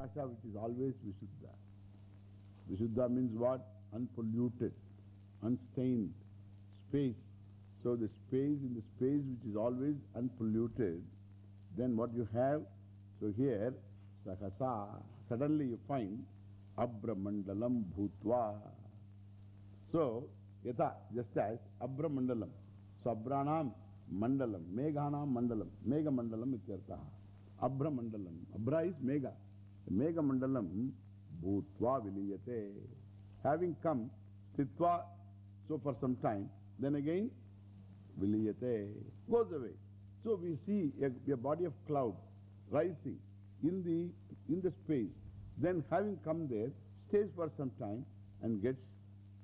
Akasha which is always Vishuddha. Vishuddha means what? Unpolluted, unstained, space. So the space in the space which is always unpolluted, then what you have? So here, Sahasa, suddenly you find Abramandalam Bhutva. So, Yata, just as Abramandalam. So, Abranam Mandalam, Meghanam Mandalam, Mega Mandalam ityartaha. Abra Mandalam. Abra is Mega. Mega Mandalam Bhutva Viliyate. Having come, Stitva, so for some time, then again, Viliyate, goes away. So we see a, a body of cloud rising in the, in the space. Then having come there, stays for some time and gets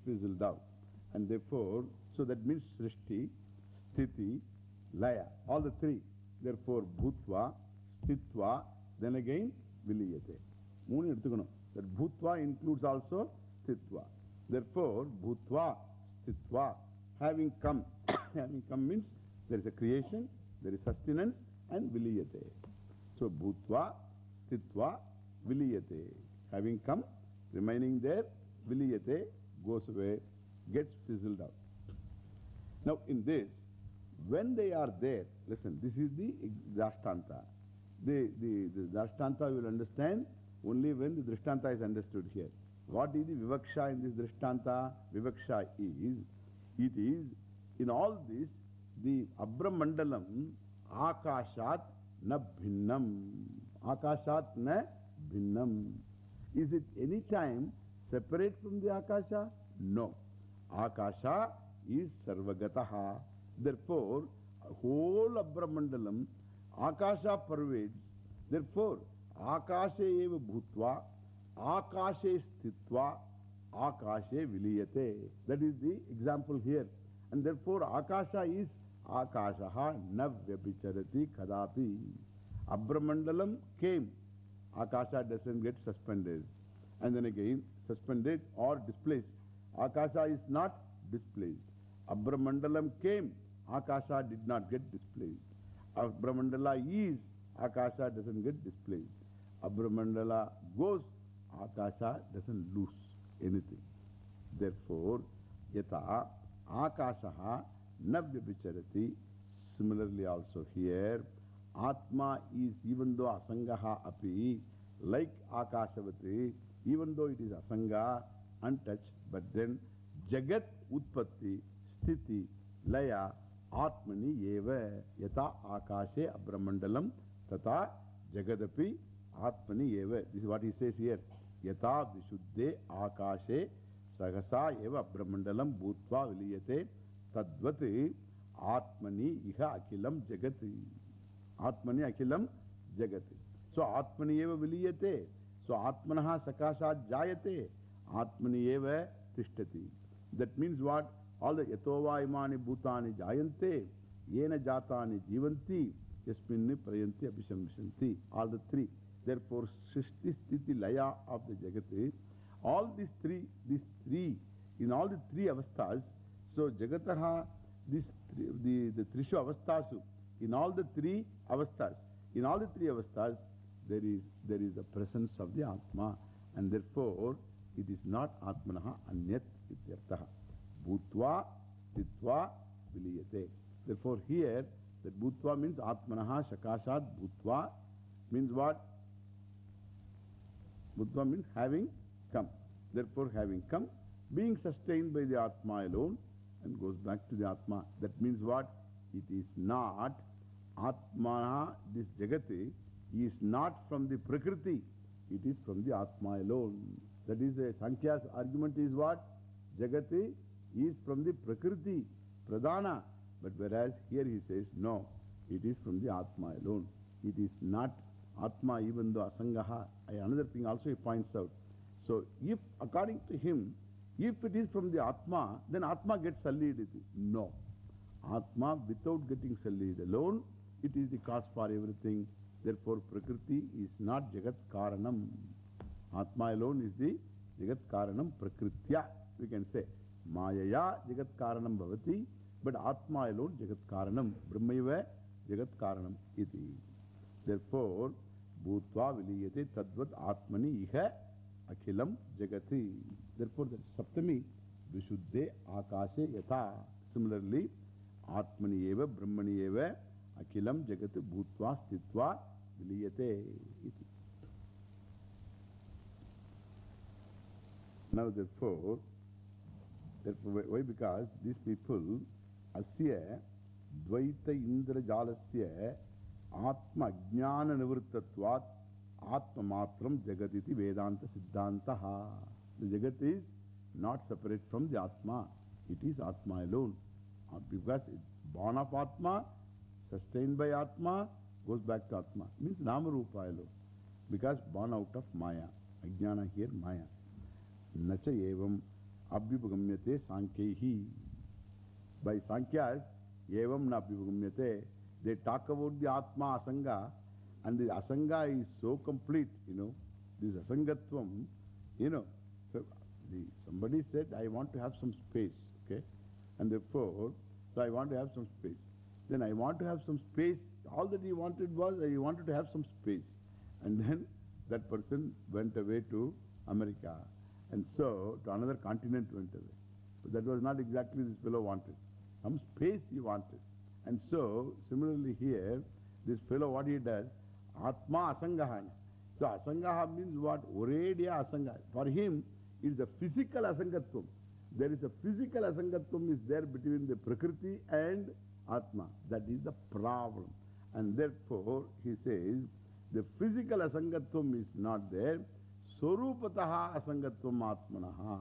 fizzled out. And therefore, so that means Srishti, Sthiti, Laya, all the three. Therefore, Bhutva, Stitva, then again, viliyate. Moon irtukanam. That bhutva includes also sthitva. Therefore, bhutva, sthitva, having come, having come means there is a creation, there is sustenance, and viliyate. So, bhutva, sthitva, viliyate. Having come, remaining there, viliyate, goes away, gets fizzled out. Now, in this, when they are there, listen, this is the dastanta. The, the, the will understand only when the Drishtanta is understood here. What is the Vivaksha in this Drishtanta? Vivaksha is, it is, in all this, the Abramandalam Akashat na bhinnam. Akashat na bhinnam. Is it any time separate from the Akasha? No. Akasha is Sarvagataha. Therefore, whole Abramandalam, Akasha pervades. Therefore, Akashe eva bhutva, Akashe stitva, Akashe viliyate. That is the example here. And therefore, Akasha is Akashaha navyabhicharati kadapi. Abramandalam came. Akasha doesn't get suspended. And then again, suspended or displaced. Akasha is not displaced. Abramandalam came. Akasha did not get displaced. Abramandala is. Akasha doesn't get displaced. Abramandala goes. Akasha doesn't lose anything. Therefore, yata Akashaha navyabhicharati. Similarly also here, Atma is even though Asangaha api, like Akashavati, even though it is Asanga, untouched, but then Jagat Utpatti, Sthiti, Laya, Yata Vishuddhe Akashe Sagasa eva Abramandalam Bhutva Viliyate Tadvati Atmani Iha Akilam Jagati. Atmani Akilam Jagati. So Atmani eva Viliyate. So Atmanaha Sakashat Jayate. Atmani eva Tishtati. That means what? All the Yatova imani bhutani jayante, yena jatani jivanti, yasminni prayanti abhishamshanti. All the three. Therefore, Srishti Sthiti Laya of the Jagati, all these three, these three, in all the three avasthas, so Jagataha, this, the, the Trishu avasthasu, in all the three avasthas, in all the three avasthas, there is, there is the presence of the Atma, and therefore, it is not Atmanaha Anyat ityartaha. Bhutva, Stitva, Viliyate. Therefore, here, that Bhutva means Atmanaha Shakashat Bhutva means what? Bhutva means having come. Therefore, having come, being sustained by the Atma alone and goes back to the Atma. That means what? It is not Atmana, this Jagati, is not from the Prakriti. It is from the Atma alone. That is the Sankhya's argument is what? Jagati is from the Prakriti, Pradana. But whereas here he says, no, it is from the Atma alone. It is not Atma even though Asangaha. Another thing also he points out. So if according to him, if it is from the Atma, then Atma gets solidity. No. Atma without getting solid alone, it is the cause for everything. Therefore Prakriti is not Jagat Karanam. Atma alone is the Jagat Karanam Prakritya, we can say. Iha akhilam jagati. Therefore, the Saptami, Vishuddhe akashe yata. Similarly, Atmani eva Brahmani eva akhilam jagati bhutva stitva viliyate. Now, therefore, therefore, why? Because these people, asya dvaita indra jalasya atma jnana nivrittatvat atma matram jagatiti vedanta siddhantaha. The jagat is not separate from the atma. It is atma alone. Because born of atma, sustained by atma, goes back to atma. Means nama rupa alone. Because born out of maya. Ajnana here maya. Nacha evam abhipagamyate sankyehi. By abhipagamyate. They talk about the Atma Asanga, and the Asanga is so complete, you know, this Asangatvam, you know. So the, somebody said, I want to have some space, okay? And therefore, so I want to have some space. Then I want to have some space. All that he wanted was, he wanted to have some space. And then that person went away to America. And so, to another continent went away. But that was not exactly this fellow wanted. Some space he wanted. And so, similarly here, this fellow, what he does, Atma Asangaha. So, Asangaha means what? Oredia Asanga. For him, it is a physical Asangatvam. There is a physical Asangatvam is there between the Prakriti and Atma. That is the problem. And therefore, he says, the physical Asangatvam is not there. Sorupataha Asangatvam Atmanaha.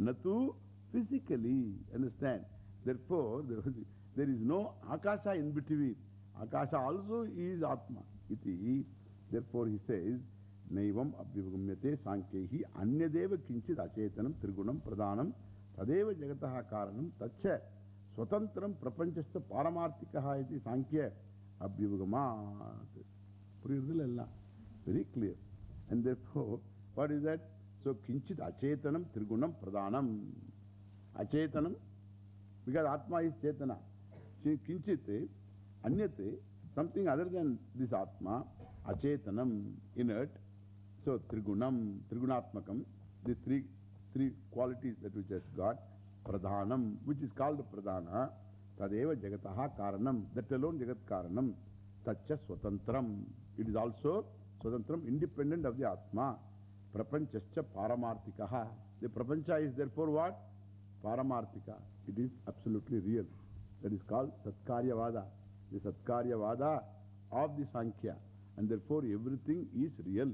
Natu physically. Understand? Therefore, there was, there is no Akasha in between. Akasha also is Atma. Iti. Therefore, he says, Naivam abhivagamyate sankyehi anyadeva kinchit achetanam trigunam pradhanam tadeva jagataha karanam tacha swatantram prapanchastha paramartikaha iti sankhya abhivagamat. Very clear. And therefore, what is that? So, kinchit achetanam trigunam pradhanam. Achetanam, because Atma is Chetana. Kinchit, anyate, something other than this Atma, achetanam, inert. So, trigunam, trigunatmakam, the three, three qualities that we just got, pradhanam, which is called pradhana, tadeva jagataha karanam, that alone jagat karanam, tacha swatantram. It is also swatantram, independent of the Atma. Prapanchascha paramartikaha. The prapancha is therefore what? Paramartika. It is absolutely real. That is called Satkaryavada. The Satkaryavada of the Sankhya. And therefore everything is real.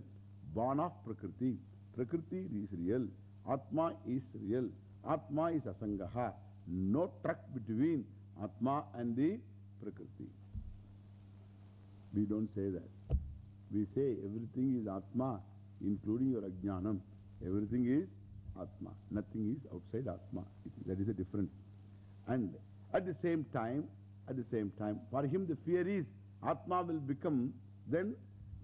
Born of Prakriti. Prakriti is real. Atma is real. Atma is Asangaha. No truck between Atma and the Prakriti. We don't say that. We say everything is Atma, including your Ajnanam. Everything is Atma. Nothing is outside Atma. That is the difference. And at the same time, at the same time, for him the fear is Atma will become, then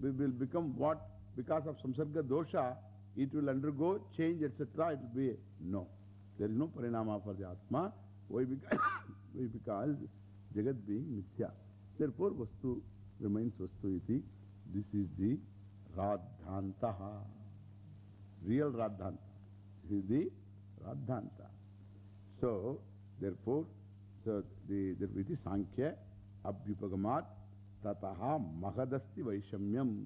we will become what? Because of samsarga dosha, it will undergo change, etc. It will be, no. There is no parinama for the Atma. Why? Because, why? because Jagat being Mithya. Therefore, Vastu remains Vastu iti. This is the Radhantaha. Real Radhanta. This is the Radhanta. So, therefore, so the, the, it is Sankhya, Abhyupagamat, Tataha Mahadasti Vaishamyam.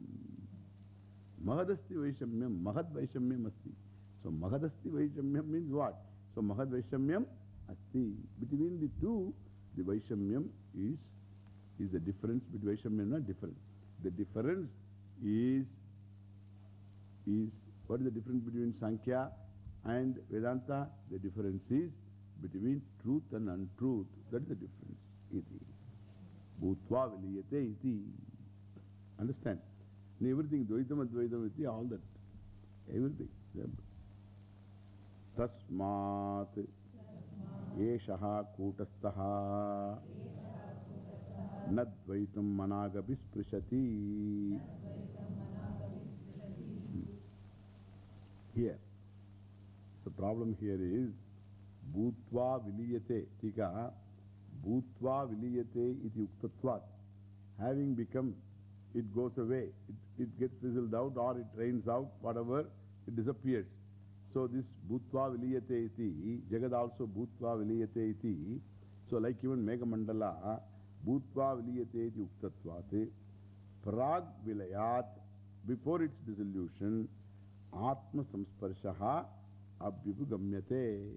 Mahadasti Vaishamyam, Mahad Vaishamyam Asti. So, Mahadasti Vaishamyam means what? So, Mahad Vaishamyam Asti. Between the two, the Vaishamyam is, is the difference between Vaishamyam not difference. The difference is, is, what is the difference between Sankhya and Vedanta? The difference is between truth and untruth. That is the difference. Iti. Bhutva viliyate iti. Understand? And everything, Dvaitam Advaitam iti, all that. Everything. Tasmat Eshaha Kutastaha Nadvaitam Managabi Sprishati. Here. The problem here is Bhutva viliyate. Tika. Bhutva viliyate iti uktatvat. Having become, it goes away. It it gets fizzled out or it rains out, whatever, it disappears. So this Bhutva Viliyate iti, Jagad also Bhutva Viliyate iti. So like even Mega Mandala, Bhutva Viliyate iti Uktatvate, Prag Vilayat, before its dissolution, Atma Samsparshaha Abhyugamyate.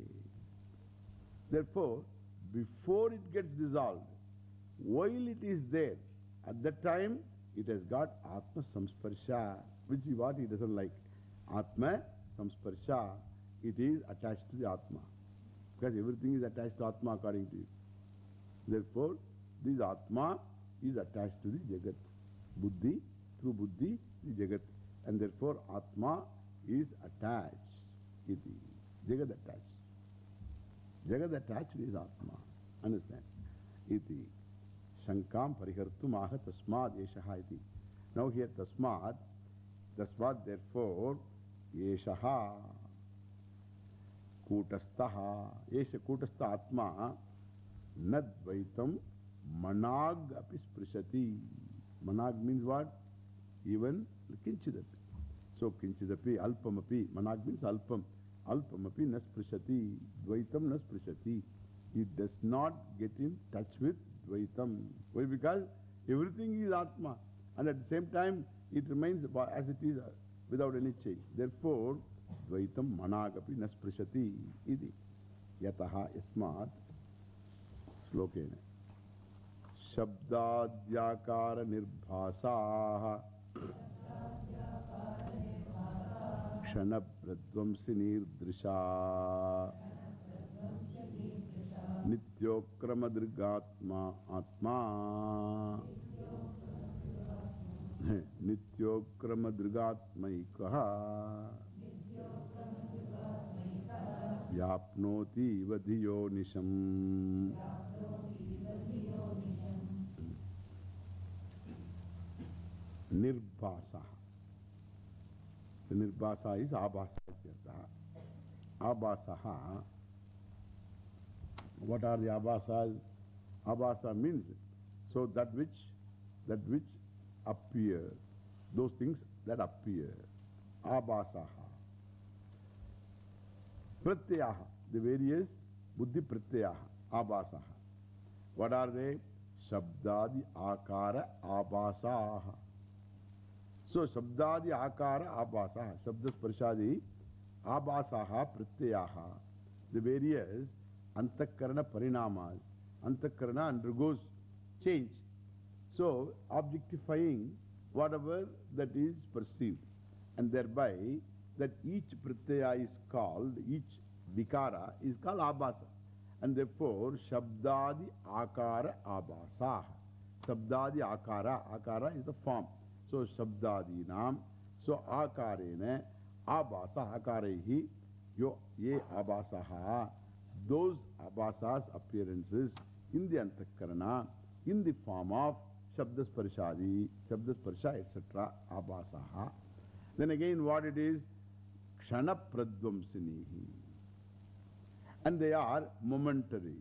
Therefore, before it gets dissolved, while it is there, at that time, it has got Atma Samsparsha, which is what he doesn't like. Atma Samsparsha, it is attached to the Atma. Because everything is attached to Atma according to you. Therefore, this Atma is attached to the Jagat. Buddhi, through Buddhi, the Jagat. And therefore, Atma is attached. Iti. Jagat attached. Jagat attached is Atma. Understand? Iti. Shankam parihartumaha tasmad yeshaha iti. Now here tasmad, tasmad therefore, yeshaha kutastaha. Yesha kutastha atma nadvaitam manag api sprishati. Manag means what? Even kinchidapi. So kinchidapi alpamapi. Manag means alpam. Alpamapi nasprishati. Dvaitam nasprishati. It does not get in touch with Dvaitam. Why? Because everything is Atma. And at the same time, it remains as it is without any change. Therefore, Dvaitam managapi nasprishati iti. Yataha yasmat slokena. Shabdadyakara nirbhasaha Nityokramadrigatmaikaha Vyapnoti vadhiyo nisham Nirbhasa The Nirbhasa is Abhasa Abhasaha What are the abhasas? Abhasa means so that which that which appear, those things that appear. Abhasaha. Pratyaha, the various buddhi pratyaha, abhasaha. What are they? Shabdadi akara abhasaha. सो शब्दादि आकार आभास शब्द स्पर्शादि आभासा प्रत्यय the various antahkarana parinama antahkarana undergoes change so objectifying whatever that is perceive and thereby that each pratyaya is called each vikara is called abhasa and there shabdadi akara abhasa shabdadi akara akara is the form So, Shabdadi Nam. So, Akarene Abhasa Akarehi. Yo Ye Abhasaha. Those abhasas appearances in the antakarana, in the form of Shabdasparshadi, Shabdasparsha, etc. Abhasaha. Then again, what it is? Kshana Pradvamsinihi. And they are momentary.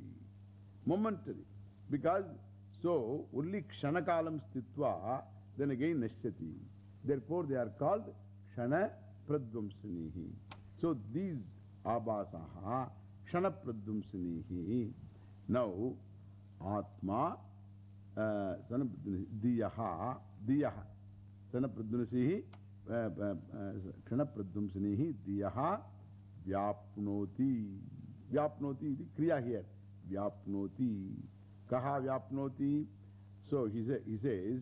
Momentary. Because, so, only Kshanakalam stitva, then again Nashyati. Therefore, they are called Kshana Pradvamsinihi. So, these Abhasaha, Kshana Pradvamsinihi. Now, Atma, uh, Diyaha, Diyaha. Sana Pradvamsinihi, Kshana Pradvamsinihi, Diyaha, Vyapnoti. Vyapnoti, the Kriya here. Vyapnoti. Kaha Vyapnoti. So he, say, he says,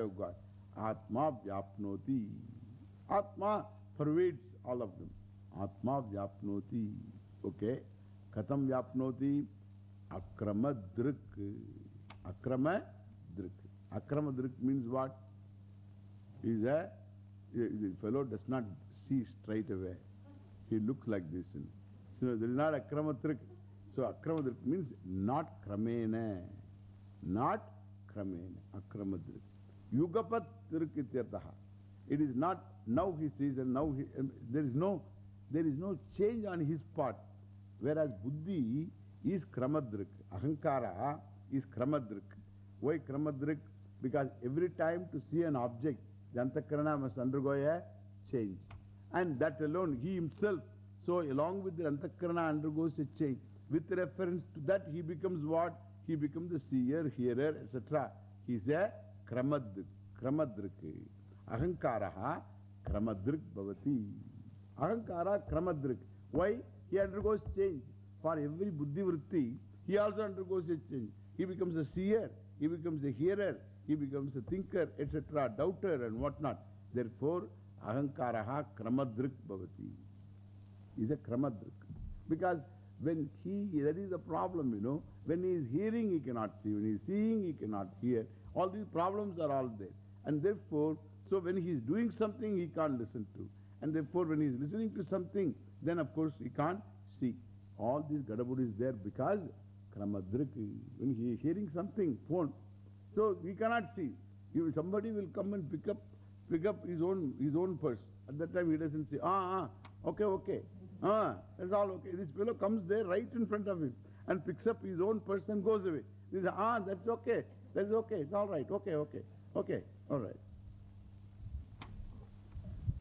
Have got Atma Vyapnoti. Atma pervades all of them. Atma Vyapnoti. Okay. Katam Vyapnoti. Akramadrik. Akramadrik. Akramadrik means what? Is a, the fellow does not see straight away. He looks like this. So there is not akramatrik. So akramadrik means not kramena. Not kramena. Akramadrik. Yugapat trik ityartaha. It is not now he sees and now he, there is no, there is no change on his part. Whereas Buddhi is Kramadrik. Ahankara is Kramadrik. Why Kramadrik? Because every time to see an object, the Antakarana must undergo a change. And that alone, he himself, so along with the Antakarana undergoes a change. With reference to that, he becomes what? He becomes the seer, hearer, etc. He is a Kramadrik. Kramadrik. Ahankaraha Kramadrik Bhavati. Ahankara Kramadrik. Why? He undergoes change. For every Buddhi Vritti, he also undergoes a change. He becomes a seer, he becomes a hearer, he becomes a thinker, etc., doubter and whatnot. Therefore, Ahankaraha Kramadrik Bhavati. Is a Kramadrik. Because when he, that is the problem, you know, when he is hearing, he cannot see. When he is seeing, he cannot hear. All these problems are all there. And therefore, so when he is doing something, he can't listen to. And therefore, when he is listening to something, then of course he can't see. All these gadabud is there because Kramadrik, when he is hearing something, phone, so he cannot see. If somebody will come and pick up, pick up his own, his own purse. At that time he doesn't say, ah, ah, okay, okay. Ah, that's all okay. This fellow comes there right in front of him and picks up his own purse and goes away. He says, ah, that's okay. That's okay. It's all right. Okay, okay. Okay, all right.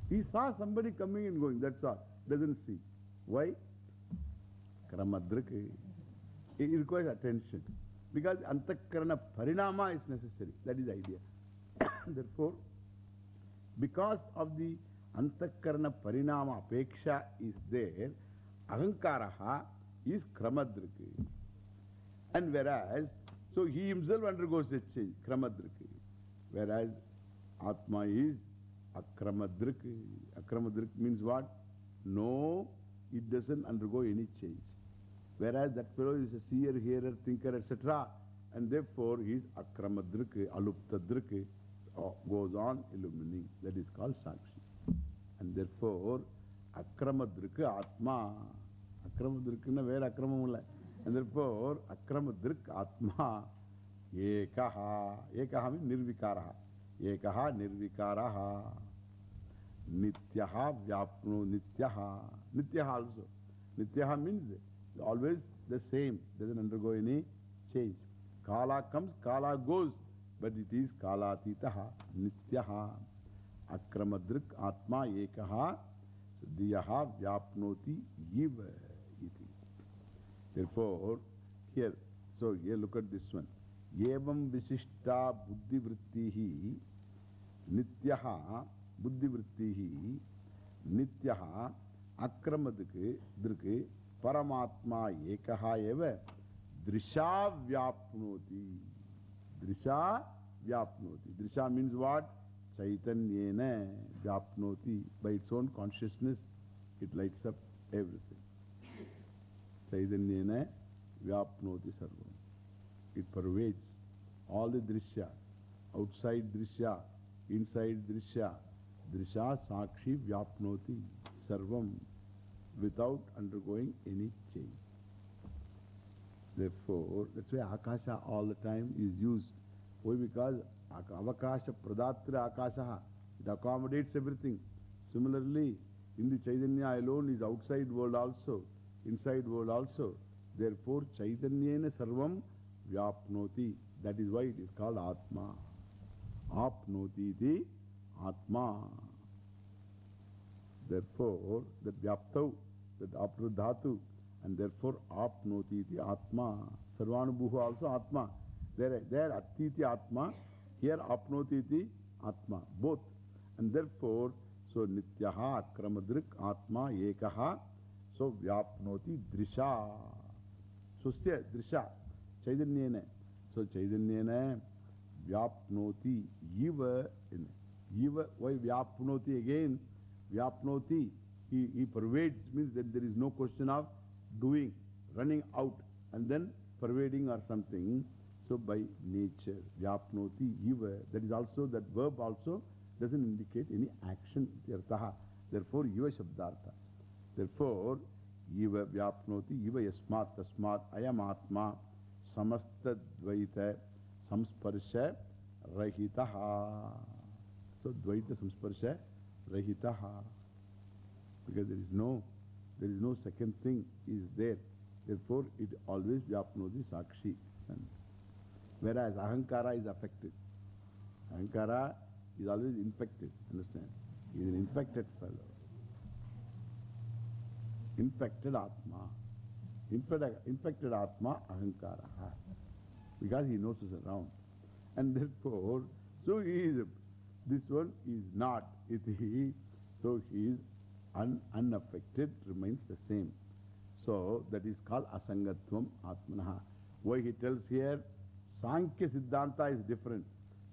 He saw somebody coming and going, that's all. Doesn't see. Why? Kramadrik. It requires attention. Because antakarana parinama is necessary. That is the idea. Therefore, because of the antakarana parinama apeksha is there, ahankaraha is kramadrik. And whereas, so he himself undergoes a change, kramadrik. Whereas Atma is akramadrik. Akramadrik means what? No, it doesn't undergo any change. Whereas that fellow is a seer, hearer, thinker, etc. And therefore he is akramadrik, aluptadrik, goes on illumining. That is called sakshi. And therefore, akramadrik atma. Akramadrik na where akramam And therefore, akramadrik atma ekaha. Ekaha means nirvikaraha. Ekaha nirvikaraha. Nityaha vyapno nityaha. Nityaha also. Nityaha means always the same, doesn't undergo any change. Kala comes, Kala goes, but it is Kalatitaha, Nityaha, Akramadrik Atma Ekaha, Diyaha Vyapnoti Yiva iti. Therefore, here, so here look at this one. Yevam Visishta Buddhi Vrittihi Nityaha Buddhi Vrittihi Nityaha Akramadrik Drisha means what? Chaitanyena vyapnoti. By its own consciousness, it lights up everything. Chaitanyena vyapnoti sarvam. It pervades all the drishya. Outside drishya, inside drishya. Drisha sakshi vyapnoti sarvam. Without undergoing any change. Therefore, that's why Akasha all the time is used. Why? Because Avakasha Pradatra Akasha, it accommodates everything. Similarly, in the Chaitanya alone is outside world also, inside world also. Therefore, Chaitanyena Sarvam Vyapnoti. That is why it is called Atma. Apnoti iti Atma. Therefore, that Vyaptau after dhatu, and therefore apnoti iti atma. Sarvanubhuha also atma. There, there attiti atma, here apnoti iti atma. Both. And therefore, so nityaha akramadrik atma ekaha, so vyapnoti drisha. So stay, drisha. Chaitanyena. So Chaitanyena vyapnoti yiva. Yiva, why vyapnoti again? Vyapnoti. He, he pervades means that there is no question of doing, running out and then pervading or something. So by nature, vyapnoti, yiva, that is also, that verb also doesn't indicate any action. Therefore, yiva shabdartha. Therefore, yiva vyapnoti, yiva yasmat tasmat ayam atma samasta dvaita samsparsha rahitaha. So Dvaita Samsparsha Rahitaha. Because there is no, there is no second thing is there. Therefore, it always Vyapnodi Sakshi. Whereas Ahankara is affected. Ahankara is always infected. Understand? He is an infected fellow. Infected Atma. Infected, infected Atma Ahankara. Because he knows us around. And therefore, so he is, this one is not. So he is un, unaffected, remains the same. So that is called Asangatvam Atmanaha. Why he tells here, Sankhya Siddhanta is different.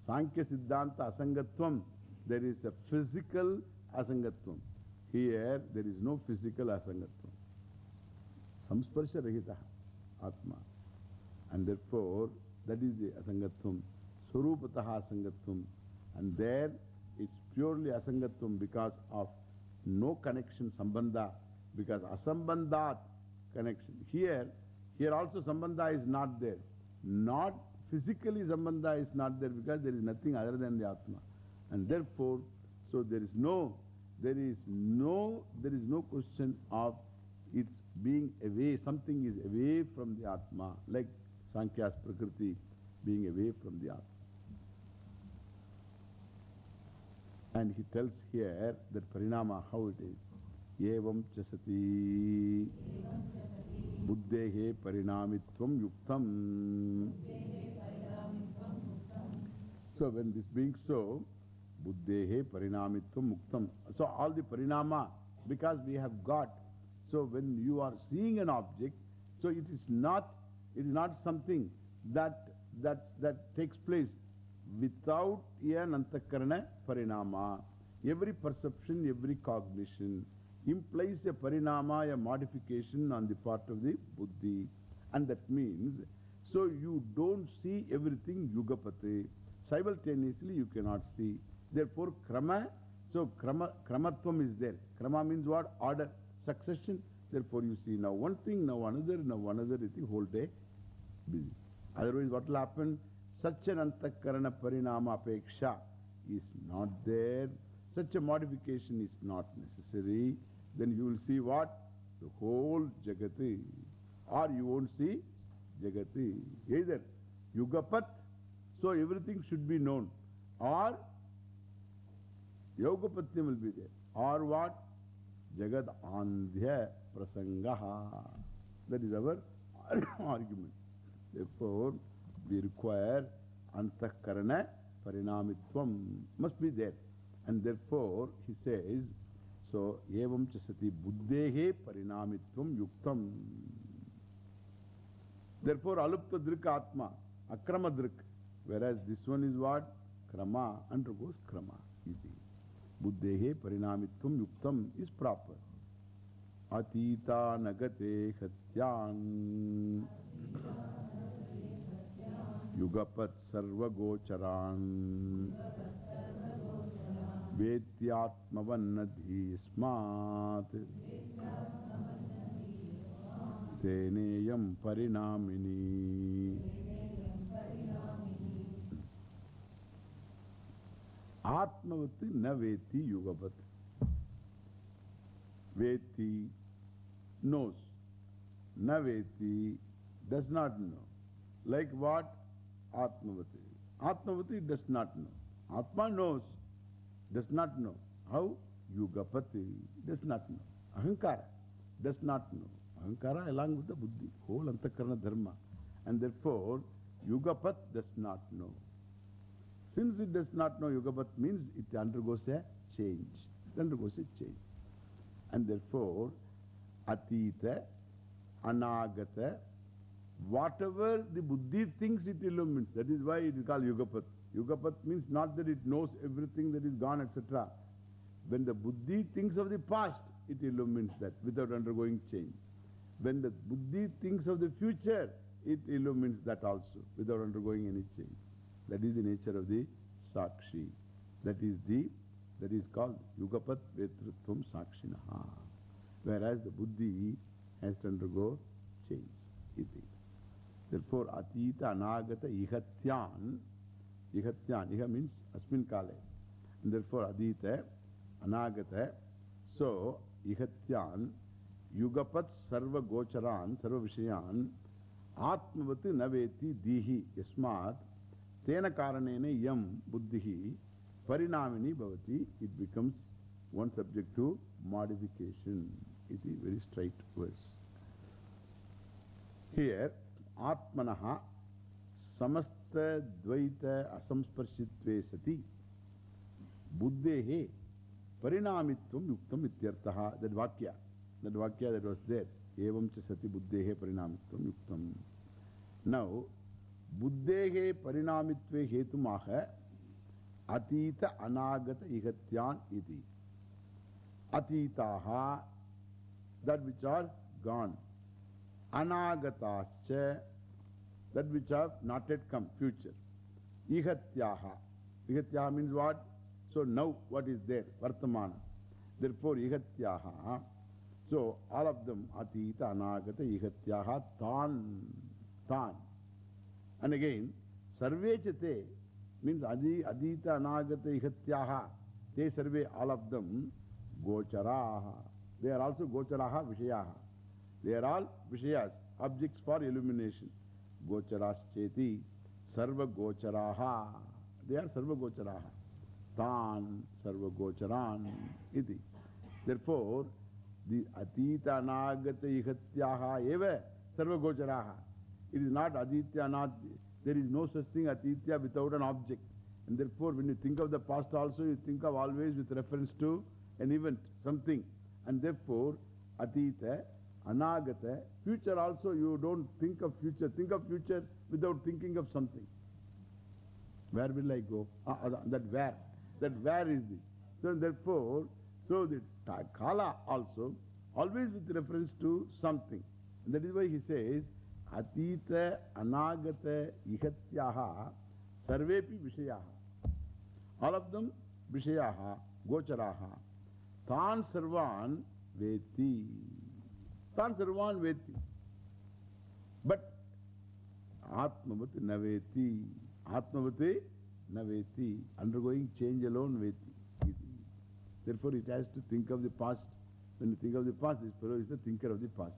Sankhya Siddhanta Asangatvam, there is a physical Asangatvam. Here, there is no physical Asangatvam. Samsparsha Rahita Atma. And therefore, that is the Asangatvam. Surupataha Asangatvam. And there, it's purely Asangatvam because of no connection, Sambandha. Because Asambandhat connection. Here, here also Sambandha is not there. Not physically Sambandha is not there because there is nothing other than the Atma. And therefore, so there is no, there is no, there is no question of its being away, something is away from the Atma, like Sankhya's Prakriti being away from the Atma. And he tells here that Parinama, how it is. Evam chasati buddhehe parinamitvam yuktam. So when this being so, buddhehe parinamitvam muktam. So all the parinama, because we have got. So when you are seeing an object, so it is not, it is not something that, that, that takes place without an antakarana parinama. Every perception, every cognition implies a parinama, a modification on the part of the buddhi. And that means, so you don't see everything yugapate. Simultaneously you cannot see. Therefore, krama, so krama, kramatvam is there. Krama means what? Order, succession. Therefore you see now one thing, now another, now another, the whole day busy. Otherwise what will happen? Such an antakarana parinama apeksha is not there. Such a modification is not necessary. Then you will see what? The whole Jagati. Or you won't see Jagati. Either Yugapat, so everything should be known. Or Yogapatyam will be there. Or what? Jagad Andhya Prasangaha. That is our argument. Therefore, we require Antakarana Parinamitvam must be there. And therefore, he says, so, evam chasati buddhehe parinamitvam yuktam. Therefore, alupta drik atma, akrama drik. Whereas this one is what? Krama undergoes krama. Iti. Buddhehe parinamitvam yuktam is proper. Atita. Teneyam parinamini. Atmavati na veti yugapat. Veti knows. Na veti does not know. Like what? Atmavati. Atmavati does not know. Atma knows, does not know. How? Yugapati does not know. Ahankara does not know. Ahankara along with the buddhi, whole antakarana dharma. And therefore, Yugapat does not know. Since it does not know Yugapat means it undergoes a change. It undergoes a change. And therefore, Atita, Anagata, whatever the buddhi thinks it illumines, that is why it is called Yugapat. Yugapat means not that it knows everything that is gone, etc. When the buddhi thinks of the past, it illumines that without undergoing change. When the buddhi thinks of the future, it illumines that also without undergoing any change. That is the nature of the Sakshi. That is the, that is called Yugapat Vetritvam Sakshinaha. Whereas the buddhi has to undergo change. Therefore, Atita Anagata Ihatyan, Ihatyan, Iha means Asmin Kale. And therefore Adita, Anagata. So, Ihatyan, Yugapat Sarva Gocharan, Sarva Vishayan, Atmavati Naveti Dihi Yasmat, Tena Karanene Yam Buddhihi, Parinamini Bhavati, it becomes one subject to modification. It is very straight verse. Here, Atmanaha Samasta Dvaita Asamsparshitve Sati Buddhehe Parinamitvam Yuktam Ityartaha. That Vakya, that Vakya that was there. Evam cha Sati Buddhehe Parinamitvam Yuktam. Now, Buddhehe Parinamitve Hetumaha Atita Anagata Ihatyan Iti. Atitaha, that which are gone. Anagatascha, that which have not yet come, future. Ihatyaha. Ihatyaha means what? So now what is there? Vartamana. Therefore, Ihatyaha. So all of them, Atita, Anagata, Ihatyaha, Tan. Tan. And again, Sarvechate means Adi, Adita, Anagata, Ihatyaha. They survey all of them. Gocharaha. They are also Gocharaha, Vishayaha. They are all Vishayas, objects for illumination. Gocharas Cheti, Sarva Gocharaha. They are Sarva Gocharaha. Tan, Sarva Gocharan, iti. Therefore, the Atita Nagata Ihatyaha eva Sarva Gocharaha. It is not Aditya, not, there is no such thing Atitya without an object. And therefore, when you think of the past also, you think of always with reference to an event, something. And therefore, Atita, Anagata, future also you don't think of future. Think of future without thinking of something. Where will I go? Ah, that where. That where is the. So therefore, so the Kala also, always with reference to something. And that is why he says, Atita, Anagata, Ihatyaha, Sarvepi Vishayaha. All of them Vishayaha, Gocharaha. Tan Sarvan Veti. Tan Sarvan Veti. But Atmavati Naveti. Atmavati Naveti. Undergoing change alone Veti. Therefore, it has to think of the past. When you think of the past, this fellow is the thinker of the past.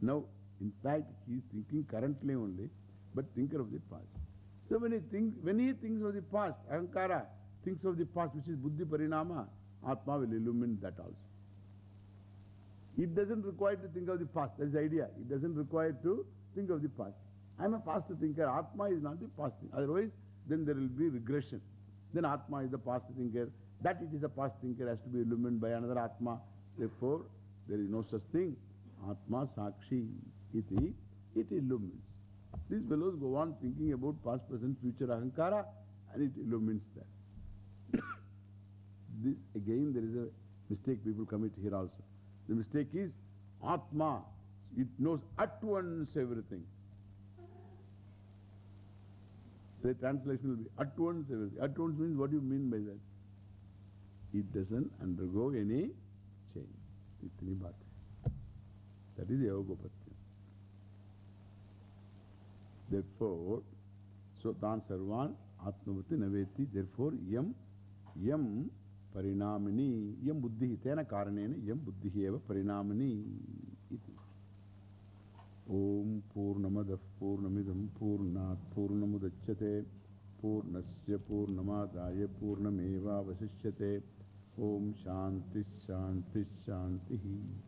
Now, in fact, he is thinking currently only, but thinker of the past. So when he, think, when he thinks of the past, Ahankara thinks of the past, which is Buddhi Parinama, Atma will illumine that also. It doesn't require to think of the past. That's the idea. It doesn't require to think of the past. I am a past thinker. Atma is not the past thinker. Otherwise, then there will be regression. Then Atma is the past thinker. That it is a past thinker has to be illumined by another Atma. Therefore, there is no such thing. Atma Sakshi iti, it illumines. These fellows go on thinking about past, present, future Ahankara and it illumines that. this, again, there is a mistake people commit here also. The mistake is Atma. It knows at once everything. The translation will be at once everything. At once means what do you mean by that? It doesn't undergo any change. Itni baat hai. That is Yogopatyam. Therefore, so tan sarvan atmavati naveti. Therefore, yam, yam buddhi eva parinamini. Iti. Om Purnamadav Purnamidam Purnat Purnamudachyate Purnasya Purnamadaya Purnameva Vasishyate Om Shanti Shanti Shanti